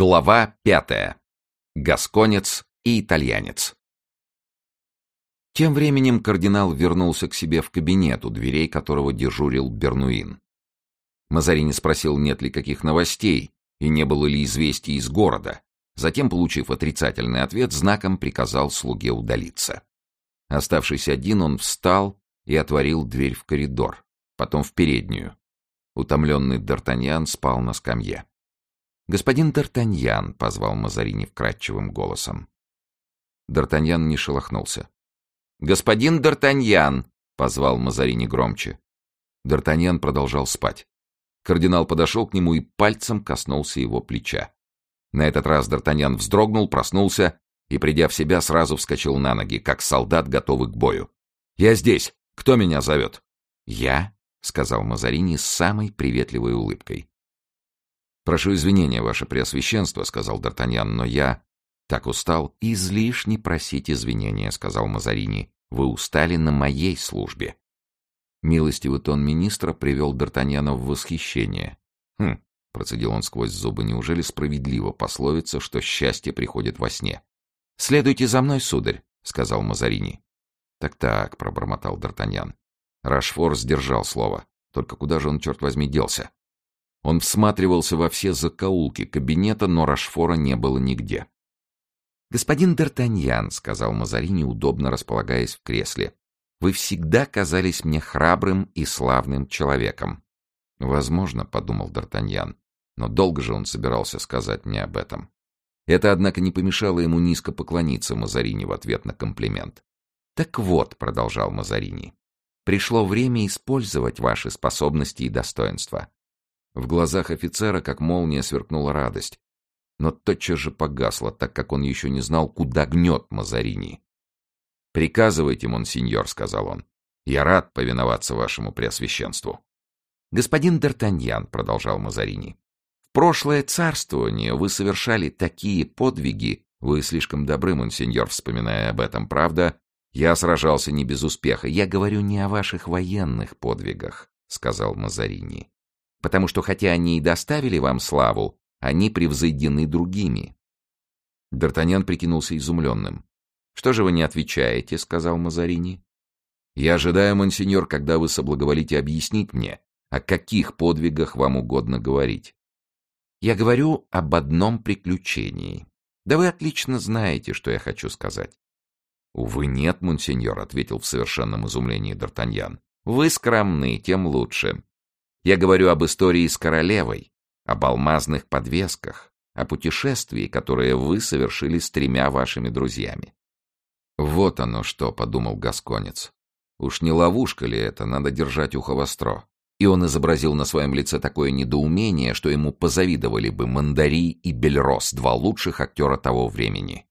Глава пятая. Гасконец и итальянец. Тем временем кардинал вернулся к себе в кабинет, у дверей которого дежурил Бернуин. Мазарини спросил, нет ли каких новостей и не было ли известий из города. Затем, получив отрицательный ответ, знаком приказал слуге удалиться. Оставшись один, он встал и отворил дверь в коридор, потом в переднюю. Утомленный Д'Артаньян спал на скамье. «Господин Д'Артаньян», — позвал Мазарини вкрадчивым голосом. Д'Артаньян не шелохнулся. «Господин Д'Артаньян!» — позвал Мазарини громче. Д'Артаньян продолжал спать. Кардинал подошел к нему и пальцем коснулся его плеча. На этот раз Д'Артаньян вздрогнул, проснулся и, придя в себя, сразу вскочил на ноги, как солдат, готовый к бою. «Я здесь! Кто меня зовет?» «Я?» — сказал Мазарини с самой приветливой улыбкой. «Прошу извинения, ваше преосвященство», — сказал Д'Артаньян, — «но я так устал». «Излишне просить извинения», — сказал Мазарини. «Вы устали на моей службе». Милостивый тон министра привел Д'Артаньяна в восхищение. «Хм», — процедил он сквозь зубы, — «неужели справедливо пословица, что счастье приходит во сне?» «Следуйте за мной, сударь», — сказал Мазарини. «Так-так», — пробормотал Д'Артаньян. Рашфор сдержал слово. Только куда же он, черт возьми, делся? Он всматривался во все закоулки кабинета, но Рашфора не было нигде. «Господин Д'Артаньян», — сказал Мазарини, удобно располагаясь в кресле, — «вы всегда казались мне храбрым и славным человеком». «Возможно», — подумал Д'Артаньян, но долго же он собирался сказать мне об этом. Это, однако, не помешало ему низко поклониться Мазарини в ответ на комплимент. «Так вот», — продолжал Мазарини, — «пришло время использовать ваши способности и достоинства. В глазах офицера, как молния, сверкнула радость. Но тотчас же погасла, так как он еще не знал, куда гнет Мазарини. «Приказывайте, монсеньор», — сказал он. «Я рад повиноваться вашему преосвященству». «Господин Д'Артаньян», — продолжал Мазарини, — «в прошлое царствование вы совершали такие подвиги, вы слишком добры, монсеньор, вспоминая об этом, правда? Я сражался не без успеха. Я говорю не о ваших военных подвигах», — сказал Мазарини потому что хотя они и доставили вам славу, они превзойдены другими. Д'Артаньян прикинулся изумленным. «Что же вы не отвечаете?» — сказал Мазарини. «Я ожидаю, монсеньор, когда вы соблаговолите объяснить мне, о каких подвигах вам угодно говорить. Я говорю об одном приключении. Да вы отлично знаете, что я хочу сказать». «Увы, нет, монсеньор», — ответил в совершенном изумлении Д'Артаньян. «Вы скромны, тем лучше. Я говорю об истории с королевой, об алмазных подвесках, о путешествии, которое вы совершили с тремя вашими друзьями. Вот оно что, подумал гасконец. Уж не ловушка ли это, надо держать ухо востро. И он изобразил на своем лице такое недоумение, что ему позавидовали бы Мандари и Бельрос, два лучших актера того времени.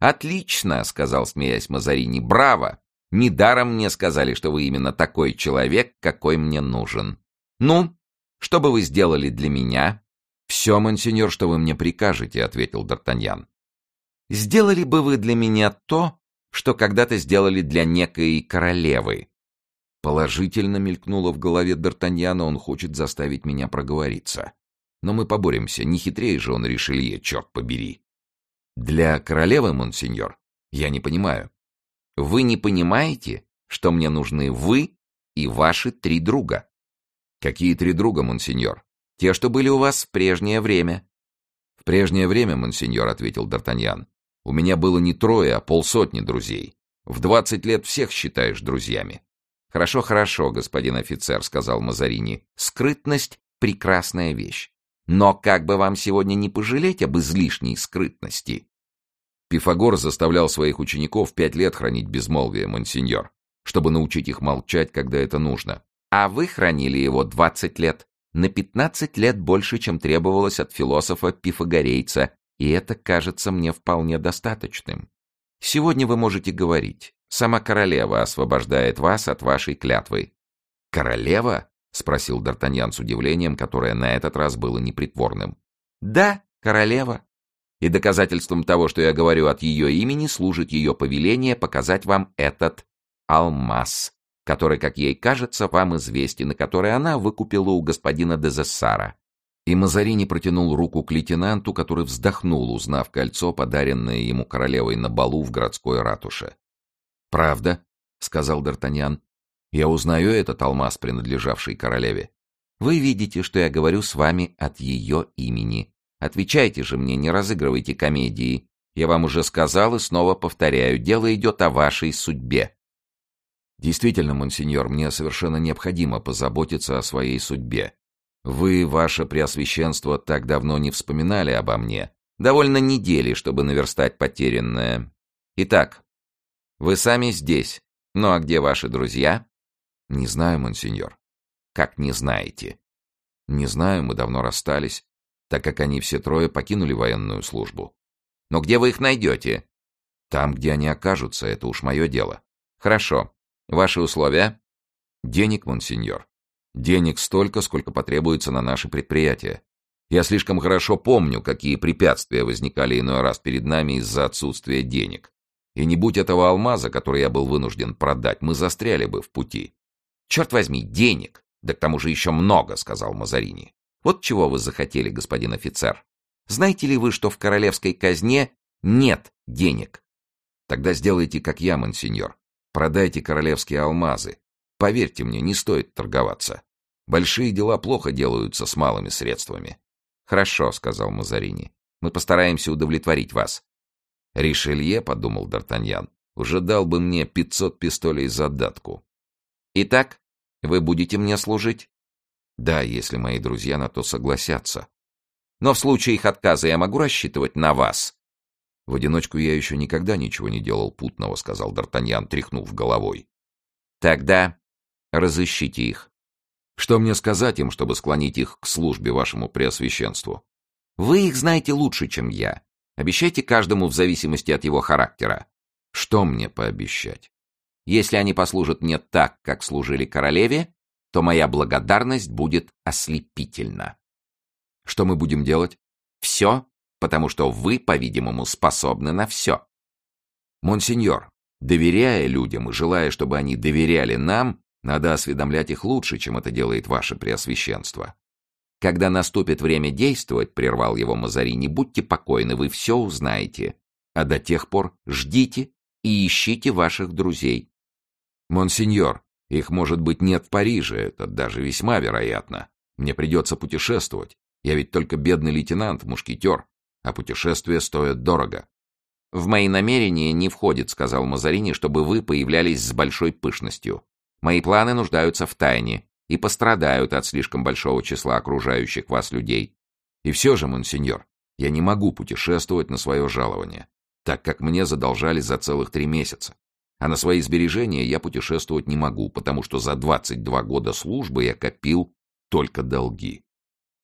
«Отлично!» — сказал, смеясь Мазарини. «Браво! Недаром мне сказали, что вы именно такой человек, какой мне нужен. «Ну, что бы вы сделали для меня?» «Все, монсеньор, что вы мне прикажете», — ответил Д'Артаньян. «Сделали бы вы для меня то, что когда-то сделали для некой королевы?» Положительно мелькнуло в голове Д'Артаньяна, он хочет заставить меня проговориться. Но мы поборемся, не хитрее же он Ришелье, черт побери. Для королевы, монсеньор? Я не понимаю. Вы не понимаете, что мне нужны вы и ваши три друга? Какие три друга, монсеньор? Те, что были у вас в прежнее время. В прежнее время, монсеньор, ответил Д'Артаньян. У меня было не трое, а полсотни друзей. В двадцать лет всех считаешь друзьями. Хорошо, хорошо, господин офицер, сказал Мазарини. Скрытность — прекрасная вещь. Но как бы вам сегодня не пожалеть об излишней скрытности? Пифагор заставлял своих учеников пять лет хранить безмолвие, монсеньор, чтобы научить их молчать, когда это нужно. А вы хранили его 20 лет, на 15 лет больше, чем требовалось от философа-пифагорейца, и это кажется мне вполне достаточным. Сегодня вы можете говорить. Сама королева освобождает вас от вашей клятвы. Королева? спросил Д'Артаньян с удивлением, которое на этот раз было непритворным. Да, королева. И доказательством того, что я говорю от ее имени, служит ее повеление показать вам этот алмаз, который, как ей кажется, вам известен, и который она выкупила у господина Дезессара. И Мазарини протянул руку к лейтенанту, который вздохнул, узнав кольцо, подаренное ему королевой на балу в городской ратуше. «Правда», — сказал Д'Артаньян, — «я узнаю этот алмаз, принадлежавший королеве. Вы видите, что я говорю с вами от ее имени. Отвечайте же мне, не разыгрывайте комедии. Я вам уже сказал и снова повторяю, дело идет о вашей судьбе». «Действительно, монсеньор, мне совершенно необходимо позаботиться о своей судьбе. Вы, ваше преосвященство, так давно не вспоминали обо мне. Довольно недели, чтобы наверстать потерянное. Итак, вы сами здесь. Ну а где ваши друзья?» «Не знаю, монсеньор». «Как не знаете?» «Не знаю, мы давно расстались, так как они все трое покинули военную службу». «Но где вы их найдете?» «Там, где они окажутся, это уж мое дело». «Хорошо. Ваши условия?» «Денег, монсеньор. Денег столько, сколько потребуется на наши предприятия. Я слишком хорошо помню, какие препятствия возникали иной раз перед нами из-за отсутствия денег. И не будь этого алмаза, который я был вынужден продать, мы застряли бы в пути. Черт возьми, денег! Да к тому же еще много, сказал Мазарини. Вот чего вы захотели, господин офицер. Знаете ли вы, что в королевской казне нет денег? Тогда сделайте, как я, монсеньор. Продайте королевские алмазы. Поверьте мне, не стоит торговаться. Большие дела плохо делаются с малыми средствами. Хорошо, сказал Мазарини. Мы постараемся удовлетворить вас. Ришелье, подумал Д'Артаньян, уже дал бы мне пятьсот пистолей за датку. Итак, вы будете мне служить? Да, если мои друзья на то согласятся. Но в случае их отказа я могу рассчитывать на вас. В одиночку я еще никогда ничего не делал путного, сказал Д'Артаньян, тряхнув головой. Тогда разыщите их. Что мне сказать им, чтобы склонить их к службе вашему преосвященству? Вы их знаете лучше, чем я. Обещайте каждому в зависимости от его характера. Что мне пообещать? Если они послужат мне так, как служили королеве, то моя благодарность будет ослепительна. Что мы будем делать? Все, потому что вы, по-видимому, способны на все. Монсеньор, доверяя людям и желая, чтобы они доверяли нам, надо осведомлять их лучше, чем это делает ваше преосвященство. Когда наступит время действовать, прервал его Мазарини, будьте покойны, вы все узнаете. А до тех пор ждите и ищите ваших друзей. Монсеньор, их, может быть, нет в Париже, это даже весьма вероятно. Мне придется путешествовать. Я ведь только бедный лейтенант, мушкетер, а путешествия стоят дорого. В мои намерения не входит, сказал Мазарини, чтобы вы появлялись с большой пышностью. Мои планы нуждаются в тайне и пострадают от слишком большого числа окружающих вас людей. И все же, монсеньор, я не могу путешествовать на свое жалование, так как мне задолжали за целых три месяца. А на свои сбережения я путешествовать не могу, потому что за 22 года службы я копил только долги.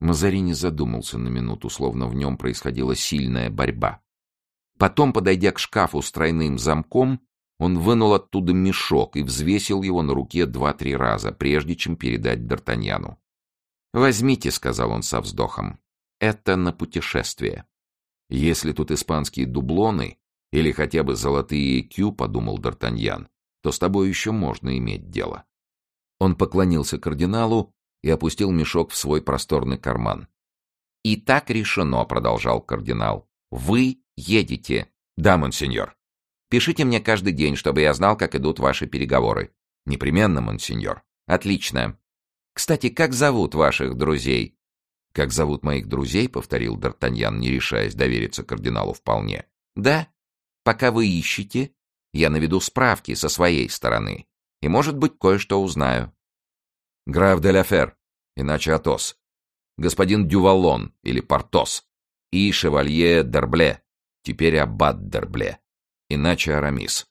Мазарини задумался на минуту, словно в нем происходила сильная борьба. Потом, подойдя к шкафу с тройным замком, он вынул оттуда мешок и взвесил его на руке два-три раза, прежде чем передать Д'Артаньяну. «Возьмите», — сказал он со вздохом, — «это на путешествие». «Если тут испанские дублоны или хотя бы золотые кю», — подумал Д'Артаньян, — «то с тобой еще можно иметь дело». Он поклонился кардиналу и опустил мешок в свой просторный карман. «И так решено», — продолжал кардинал. «Вы едете». «Да, монсеньор». Пишите мне каждый день, чтобы я знал, как идут ваши переговоры. Непременно, монсеньор. Отлично. Кстати, как зовут ваших друзей? Как зовут моих друзей, повторил Д'Артаньян, не решаясь довериться кардиналу вполне. Да. Пока вы ищете, я наведу справки со своей стороны. И, может быть, кое-что узнаю. Граф де Ла иначе Атос. Господин Дювалон или Портос. И шевалье Дербле, теперь аббат Дербле иначе Арамис.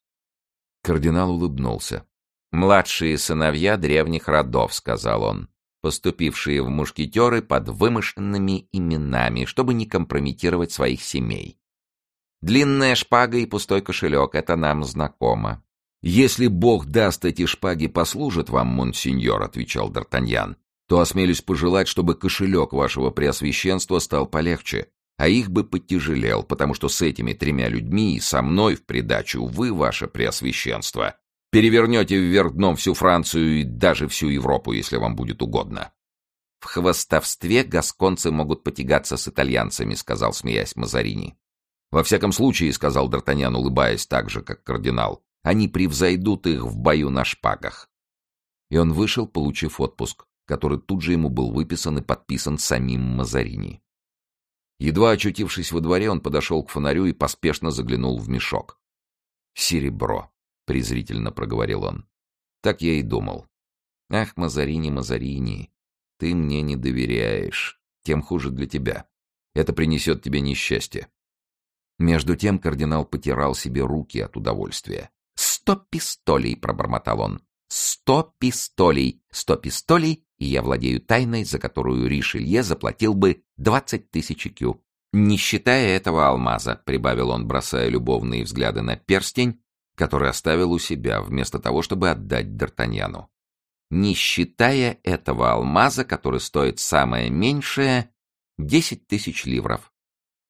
Кардинал улыбнулся. «Младшие сыновья древних родов», — сказал он, поступившие в мушкетеры под вымышленными именами, чтобы не компрометировать своих семей. Длинная шпага и пустой кошелек — это нам знакомо. «Если Бог даст, эти шпаги послужат вам, монсеньор», — отвечал Д'Артаньян, «то осмелюсь пожелать, чтобы кошелек вашего преосвященства стал полегче, а их бы потяжелел, потому что с этими тремя людьми и со мной в придачу вы, ваше преосвященство, перевернете вверх дном всю Францию и даже всю Европу, если вам будет угодно. В хвостовстве гасконцы могут потягаться с итальянцами, сказал, смеясь Мазарини. Во всяком случае, сказал Д'Артаньян, улыбаясь так же, как кардинал, они превзойдут их в бою на шпагах. И он вышел, получив отпуск, который тут же ему был выписан и подписан самим Мазарини. Едва очутившись во дворе, он подошел к фонарю и поспешно заглянул в мешок. «Серебро», — презрительно проговорил он. «Так я и думал. Ах, Мазарини, Мазарини, ты мне не доверяешь. Тем хуже для тебя. Это принесет тебе несчастье. Между тем кардинал потирал себе руки от удовольствия. «Сто пистолей!» — пробормотал он. «Сто пистолей! Сто пистолей, и я владею тайной, за которую Ришелье заплатил бы двадцать тысяч кю. Не считая этого алмаза», — прибавил он, бросая любовные взгляды на перстень, который оставил у себя, вместо того, чтобы отдать Д'Артаньяну не считая этого алмаза, который стоит самое меньшее — десять тысяч ливров.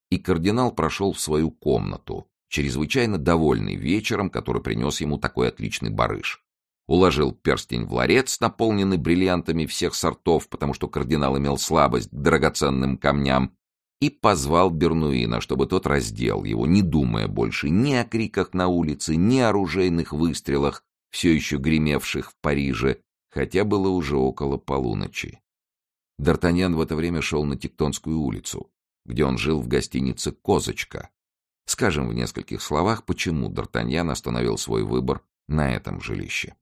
И кардинал прошел в свою комнату, чрезвычайно довольный вечером, который принес ему такой отличный барыш. Уложил перстень в ларец, наполненный бриллиантами всех сортов, потому что кардинал имел слабость к драгоценным камням, и позвал Бернуина, чтобы тот раздел его, не думая больше ни о криках на улице, ни о оружейных выстрелах, все еще гремевших в Париже, хотя было уже около полуночи. Д'Артаньян в это время шел на Тектонскую улицу, где он жил в гостинице «Козочка». Скажем в нескольких словах, почему Д'Артаньян остановил свой выбор на этом жилище.